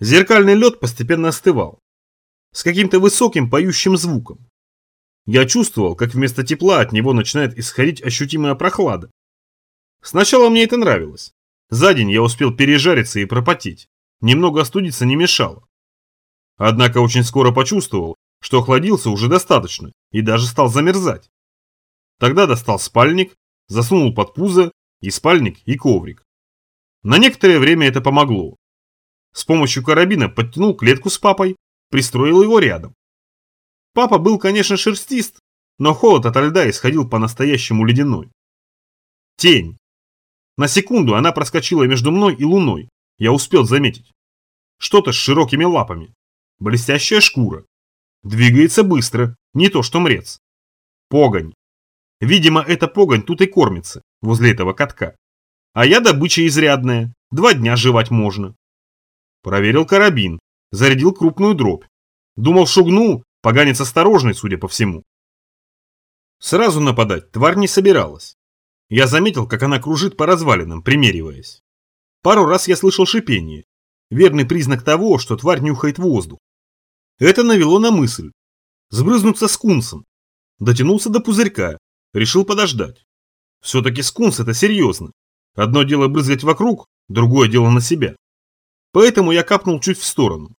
Зеркальный лед постепенно остывал. С каким-то высоким поющим звуком. Я чувствовал, как вместо тепла от него начинает исходить ощутимая прохлада. Сначала мне это нравилось. За день я успел пережариться и пропотеть. Немного остудиться не мешало. Однако очень скоро почувствовал, что охладился уже достаточно и даже стал замерзать. Тогда достал спальник, засунул под пузо и спальник, и коврик. На некоторое время это помогло. С помощью карабина подтянул клетку с папой, пристроил его рядом. Папа был, конечно, шерстист, но холод от льда исходил по-настоящему ледяной. Тень. На секунду она проскочила между мной и луной. Я успел заметить. Что-то с широкими лапами. Блестящая шкура. Двигается быстро, не то что мрец. Погонь. Видимо, эта погонь тут и кормится, возле этого катка. А я добыча изрядная, два дня жевать можно. Проверил карабин, зарядил крупную дробь. Думал, шугну, поганец осторожный, судя по всему. Сразу нападать тварь не собиралась. Я заметил, как она кружит по развалинам, примериваясь. Пару раз я слышал шипение. Верный признак того, что тварь нюхает воздух. Это навело на мысль. Сбрызнуться скунсом. Дотянулся до пузырька, решил подождать. Все-таки скунс это серьезно. Одно дело брызгать вокруг, другое дело на себя. Поэтому я капнул чуть в сторону.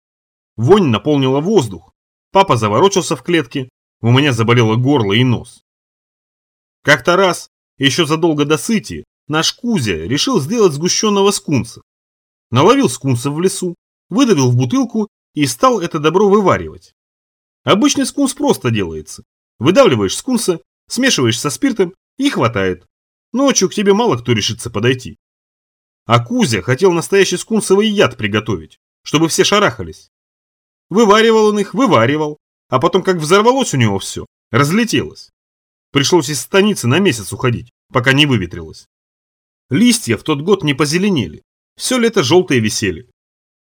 Вонь наполнила воздух. Папа заворочился в клетке, у меня заболело горло и нос. Как-то раз, еще задолго до сыти, наш Кузя решил сделать сгущенного скунса. Наловил скунсов в лесу, выдавил в бутылку и стал это добро вываривать. Обычный скунс просто делается. Выдавливаешь скунса, смешиваешь со спиртом и хватает. Ночью к тебе мало кто решится подойти. А Кузя хотел настоящий скунсовый яд приготовить, чтобы все шарахались. Вываривал он их, вываривал, а потом как взорвалось у него все, разлетелось. Пришлось из станицы на месяц уходить, пока не выветрилось. Листья в тот год не позеленели, все лето желтые висели.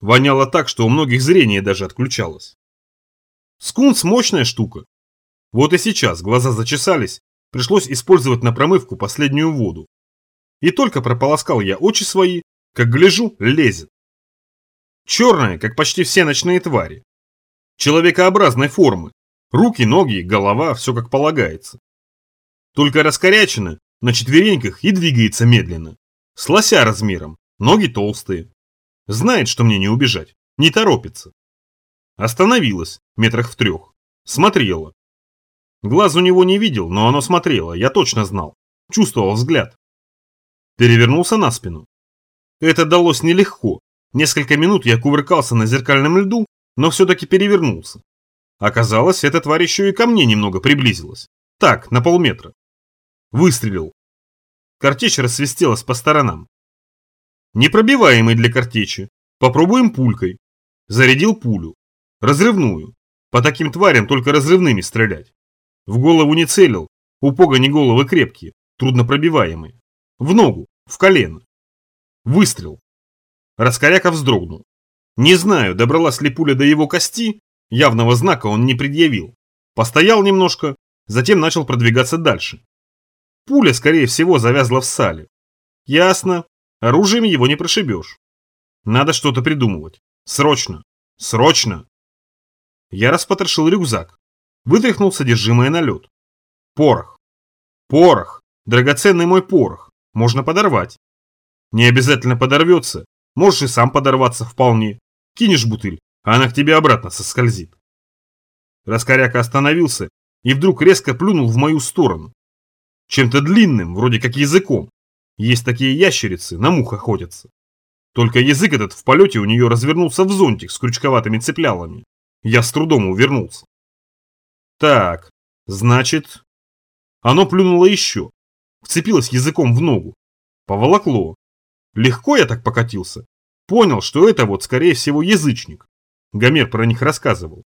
Воняло так, что у многих зрение даже отключалось. Скунс мощная штука. Вот и сейчас глаза зачесались, пришлось использовать на промывку последнюю воду. И только прополоскал я очи свои, как гляжу, лезет. Черная, как почти все ночные твари. Человекообразной формы. Руки, ноги, голова, все как полагается. Только раскорячена, на четвереньках и двигается медленно. С лося размером, ноги толстые. Знает, что мне не убежать, не торопится. Остановилась, метрах в трех. Смотрела. Глаз у него не видел, но оно смотрело, я точно знал. Чувствовал взгляд. Перевернулся на спину. Это далось нелегко. Несколько минут я кувыркался на зеркальном льду, но все-таки перевернулся. Оказалось, эта тварь еще и ко мне немного приблизилась. Так, на полметра. Выстрелил. Картечь рассвистелась по сторонам. Непробиваемый для картечи. Попробуем пулькой. Зарядил пулю. Разрывную. По таким тварям только разрывными стрелять. В голову не целил. У погони головы крепкие, труднопробиваемые. В ногу, в колено. Выстрел. Раскоряка вздрогнул. Не знаю, добралась ли пуля до его кости, явного знака он не предъявил. Постоял немножко, затем начал продвигаться дальше. Пуля, скорее всего, завязла в сале. Ясно, оружием его не прошибешь. Надо что-то придумывать. Срочно. Срочно. Я распотрошил рюкзак. Вытряхнул содержимое на лед. Порох. Порох. Драгоценный мой порох можно подорвать. Не обязательно подорвется, можешь и сам подорваться вполне. Кинешь бутыль, а она к тебе обратно соскользит. Раскоряка остановился и вдруг резко плюнул в мою сторону. Чем-то длинным, вроде как языком. Есть такие ящерицы, на мух охотятся. Только язык этот в полете у нее развернулся в зонтик с крючковатыми цеплялами. Я с трудом увернулся. Так, значит... Оно плюнуло еще, Вцепилась языком в ногу. Поволокло. Легко я так покатился. Понял, что это вот, скорее всего, язычник. Гомер про них рассказывал.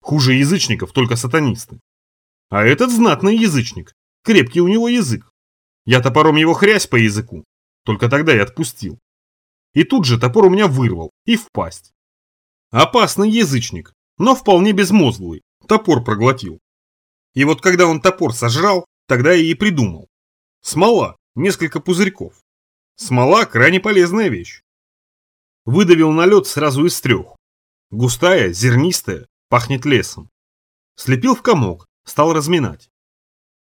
Хуже язычников только сатанисты. А этот знатный язычник. Крепкий у него язык. Я топором его хрясь по языку. Только тогда я отпустил. И тут же топор у меня вырвал. И в пасть. Опасный язычник, но вполне безмозглый. Топор проглотил. И вот когда он топор сожрал, тогда я и придумал. Смола, несколько пузырьков. Смола – крайне полезная вещь. Выдавил на лед сразу из трех. Густая, зернистая, пахнет лесом. Слепил в комок, стал разминать.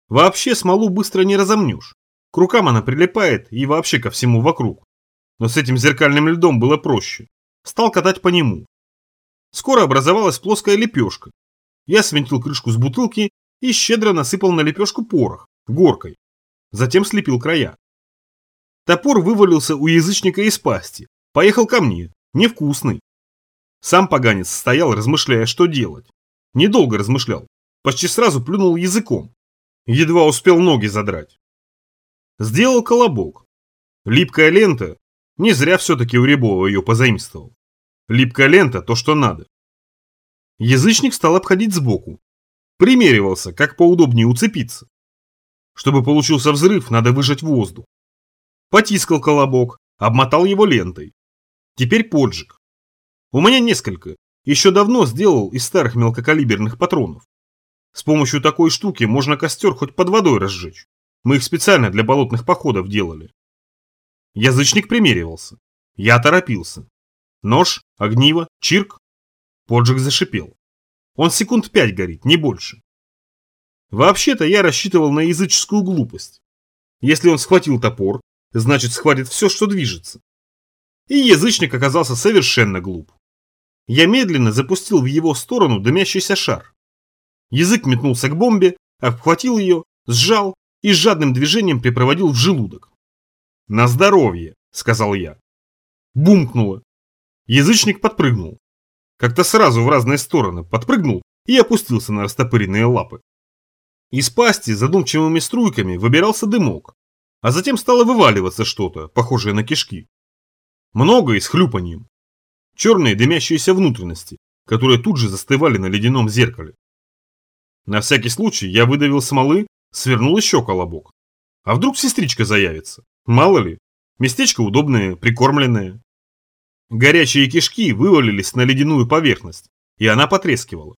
Вообще смолу быстро не разомнешь. К рукам она прилипает и вообще ко всему вокруг. Но с этим зеркальным льдом было проще. Стал катать по нему. Скоро образовалась плоская лепешка. Я свинтил крышку с бутылки и щедро насыпал на лепешку порох, горкой. Затем слепил края. Топор вывалился у язычника из пасти. Поехал ко мне. Невкусный. Сам поганец стоял, размышляя, что делать. Недолго размышлял. Почти сразу плюнул языком. Едва успел ноги задрать. Сделал колобок. Липкая лента. Не зря все-таки у Рябова ее позаимствовал. Липкая лента – то, что надо. Язычник стал обходить сбоку. Примеривался, как поудобнее уцепиться. Чтобы получился взрыв, надо выжать воздух. Потискал колобок, обмотал его лентой. Теперь поджиг. У меня несколько. Еще давно сделал из старых мелкокалиберных патронов. С помощью такой штуки можно костер хоть под водой разжечь. Мы их специально для болотных походов делали. Язычник примеривался. Я торопился. Нож, огниво, чирк. Поджиг зашипел. Он секунд пять горит, не больше. Вообще-то я рассчитывал на языческую глупость. Если он схватил топор, значит схватит все, что движется. И язычник оказался совершенно глуп. Я медленно запустил в его сторону дымящийся шар. Язык метнулся к бомбе, обхватил ее, сжал и жадным движением припроводил в желудок. «На здоровье», — сказал я. Бумкнуло. Язычник подпрыгнул. Как-то сразу в разные стороны подпрыгнул и опустился на растопыренные лапы. Из пасти задумчивыми струйками выбирался дымок, а затем стало вываливаться что-то, похожее на кишки. Много и с хлюпаньем. Черные дымящиеся внутренности, которые тут же застывали на ледяном зеркале. На всякий случай я выдавил смолы, свернул еще колобок. А вдруг сестричка заявится? Мало ли. Местечко удобное, прикормленное. Горячие кишки вывалились на ледяную поверхность, и она потрескивала.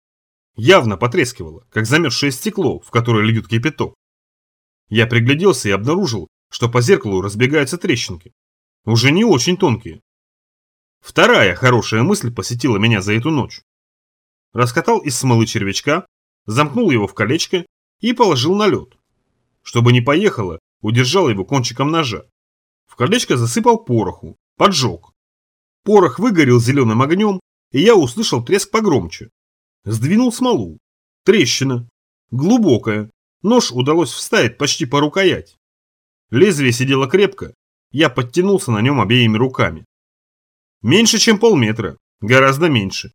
Явно потрескивала, как замерзшее стекло, в которое льют кипяток. Я пригляделся и обнаружил, что по зеркалу разбегаются трещинки. Уже не очень тонкие. Вторая хорошая мысль посетила меня за эту ночь. Раскатал из смолы червячка, замкнул его в колечко и положил на лед. Чтобы не поехало, удержал его кончиком ножа. В колечко засыпал пороху, поджег. Порох выгорел зеленым огнем, и я услышал треск погромче. Сдвинул смолу. Трещина. Глубокая. Нож удалось вставить почти по рукоять. Лезвие сидело крепко. Я подтянулся на нем обеими руками. Меньше, чем полметра. Гораздо меньше.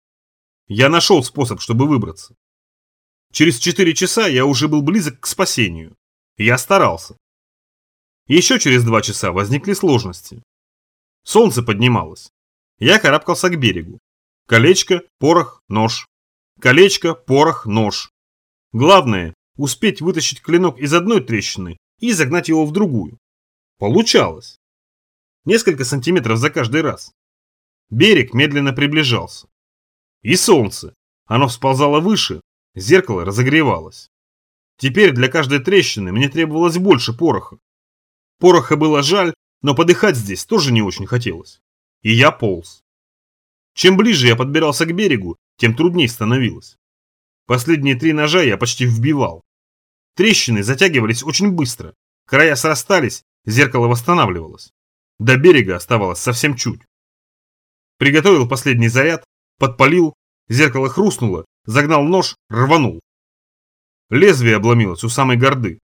Я нашел способ, чтобы выбраться. Через четыре часа я уже был близок к спасению. Я старался. Еще через два часа возникли сложности. Солнце поднималось. Я карабкался к берегу. Колечко, порох, нож. Колечко, порох, нож. Главное – успеть вытащить клинок из одной трещины и загнать его в другую. Получалось. Несколько сантиметров за каждый раз. Берег медленно приближался. И солнце. Оно всползало выше, зеркало разогревалось. Теперь для каждой трещины мне требовалось больше пороха. Пороха было жаль, но подыхать здесь тоже не очень хотелось и я полз. Чем ближе я подбирался к берегу, тем труднее становилось. Последние три ножа я почти вбивал. Трещины затягивались очень быстро, края срастались, зеркало восстанавливалось. До берега оставалось совсем чуть. Приготовил последний заряд, подпалил, зеркало хрустнуло, загнал нож, рванул. Лезвие обломилось у самой горды.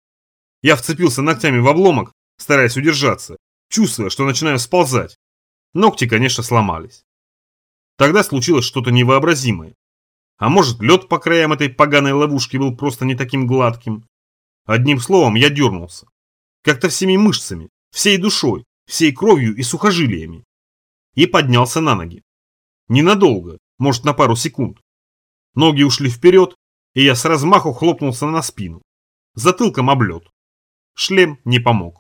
Я вцепился ногтями в обломок, стараясь удержаться, чувствуя, что начинаю сползать, Ногти, конечно, сломались. Тогда случилось что-то невообразимое. А может, лед по краям этой поганой ловушки был просто не таким гладким. Одним словом, я дернулся. Как-то всеми мышцами, всей душой, всей кровью и сухожилиями. И поднялся на ноги. Ненадолго, может на пару секунд. Ноги ушли вперед, и я с размаху хлопнулся на спину. Затылком об лед. Шлем не помог.